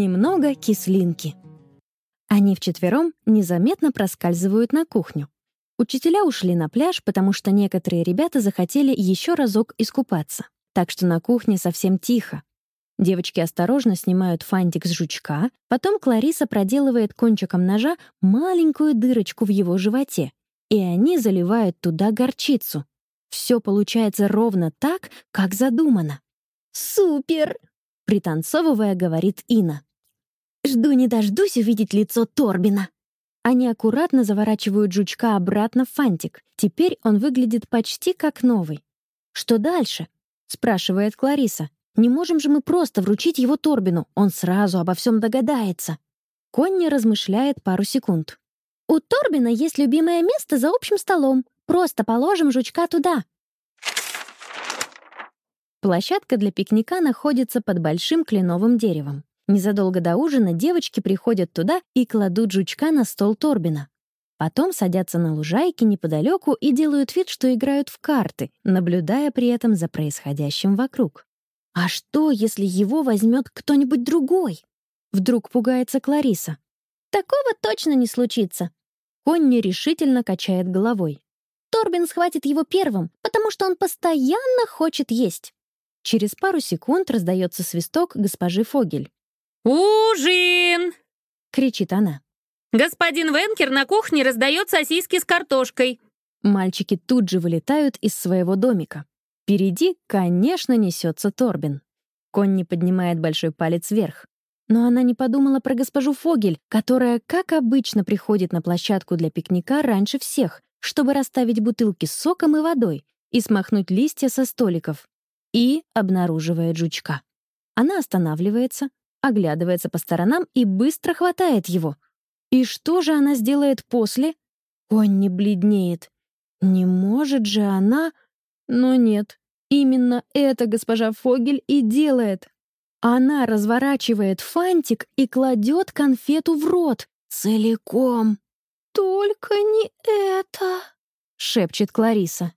Немного кислинки. Они вчетвером незаметно проскальзывают на кухню. Учителя ушли на пляж, потому что некоторые ребята захотели еще разок искупаться. Так что на кухне совсем тихо. Девочки осторожно снимают фантик с жучка, потом Клариса проделывает кончиком ножа маленькую дырочку в его животе, и они заливают туда горчицу. Все получается ровно так, как задумано. «Супер!» — пританцовывая, говорит Ина. «Жду не дождусь увидеть лицо Торбина». Они аккуратно заворачивают жучка обратно в фантик. Теперь он выглядит почти как новый. «Что дальше?» — спрашивает Клариса. «Не можем же мы просто вручить его Торбину, он сразу обо всем догадается». Конни размышляет пару секунд. «У Торбина есть любимое место за общим столом. Просто положим жучка туда». Площадка для пикника находится под большим кленовым деревом. Незадолго до ужина девочки приходят туда и кладут жучка на стол Торбина. Потом садятся на лужайке неподалеку и делают вид, что играют в карты, наблюдая при этом за происходящим вокруг. «А что, если его возьмет кто-нибудь другой?» Вдруг пугается Клариса. «Такого точно не случится!» Конни решительно качает головой. Торбин схватит его первым, потому что он постоянно хочет есть. Через пару секунд раздается свисток госпожи Фогель. «Ужин!» — кричит она. «Господин Венкер на кухне раздает сосиски с картошкой». Мальчики тут же вылетают из своего домика. Впереди, конечно, несется Торбин. Конни поднимает большой палец вверх. Но она не подумала про госпожу Фогель, которая, как обычно, приходит на площадку для пикника раньше всех, чтобы расставить бутылки с соком и водой и смахнуть листья со столиков. И обнаруживает жучка. Она останавливается, оглядывается по сторонам и быстро хватает его. И что же она сделает после? Он не бледнеет. Не может же она... Но нет, именно это госпожа Фогель и делает. Она разворачивает фантик и кладет конфету в рот. Целиком. «Только не это!» — шепчет Клариса.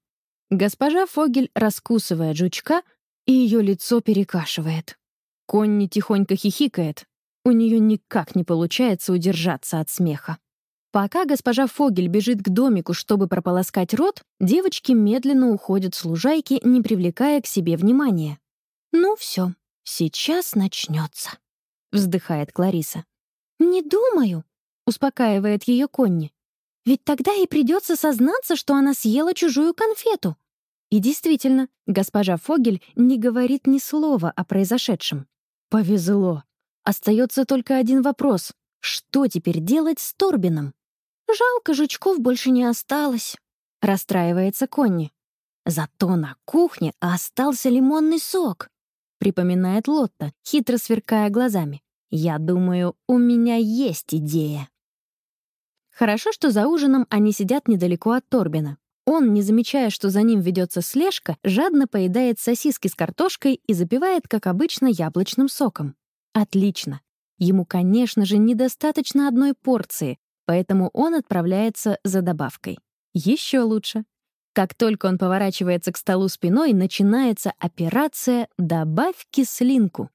Госпожа Фогель раскусывает жучка, и ее лицо перекашивает. Конни тихонько хихикает. У нее никак не получается удержаться от смеха. Пока госпожа Фогель бежит к домику, чтобы прополоскать рот, девочки медленно уходят с лужайки, не привлекая к себе внимания. «Ну все, сейчас начнется», — вздыхает Клариса. «Не думаю», — успокаивает ее Конни. «Ведь тогда и придется сознаться, что она съела чужую конфету». И действительно, госпожа Фогель не говорит ни слова о произошедшем. Повезло. Остается только один вопрос. Что теперь делать с Торбином? Жалко, жучков больше не осталось. Расстраивается Конни. Зато на кухне остался лимонный сок. Припоминает Лотта, хитро сверкая глазами. Я думаю, у меня есть идея. Хорошо, что за ужином они сидят недалеко от Торбина. Он, не замечая, что за ним ведется слежка, жадно поедает сосиски с картошкой и запивает, как обычно, яблочным соком. Отлично. Ему, конечно же, недостаточно одной порции, поэтому он отправляется за добавкой. Еще лучше. Как только он поворачивается к столу спиной, начинается операция «Добавь кислинку».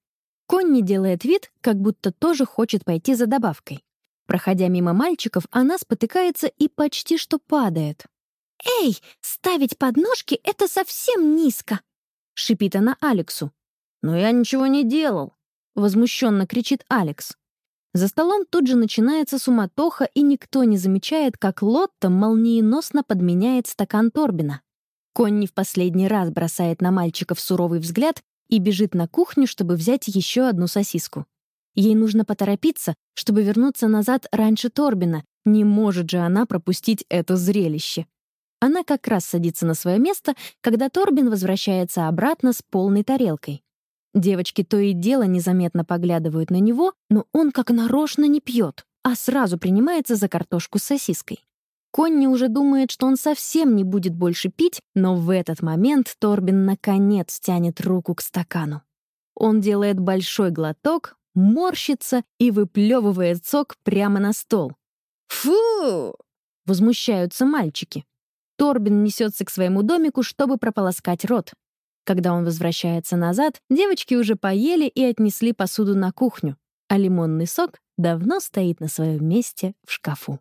Конни делает вид, как будто тоже хочет пойти за добавкой. Проходя мимо мальчиков, она спотыкается и почти что падает. «Эй, ставить подножки — это совсем низко!» — шипит она Алексу. «Но я ничего не делал!» — возмущенно кричит Алекс. За столом тут же начинается суматоха, и никто не замечает, как Лотта молниеносно подменяет стакан Торбина. Конни в последний раз бросает на мальчиков суровый взгляд и бежит на кухню, чтобы взять еще одну сосиску. Ей нужно поторопиться, чтобы вернуться назад раньше Торбина. Не может же она пропустить это зрелище. Она как раз садится на свое место, когда Торбин возвращается обратно с полной тарелкой. Девочки то и дело незаметно поглядывают на него, но он как нарочно не пьет, а сразу принимается за картошку с сосиской. Конни уже думает, что он совсем не будет больше пить, но в этот момент Торбин наконец тянет руку к стакану. Он делает большой глоток, морщится и выплевывает сок прямо на стол. «Фу!» — возмущаются мальчики. Торбин несется к своему домику, чтобы прополоскать рот. Когда он возвращается назад, девочки уже поели и отнесли посуду на кухню. а лимонный сок давно стоит на своем месте в шкафу.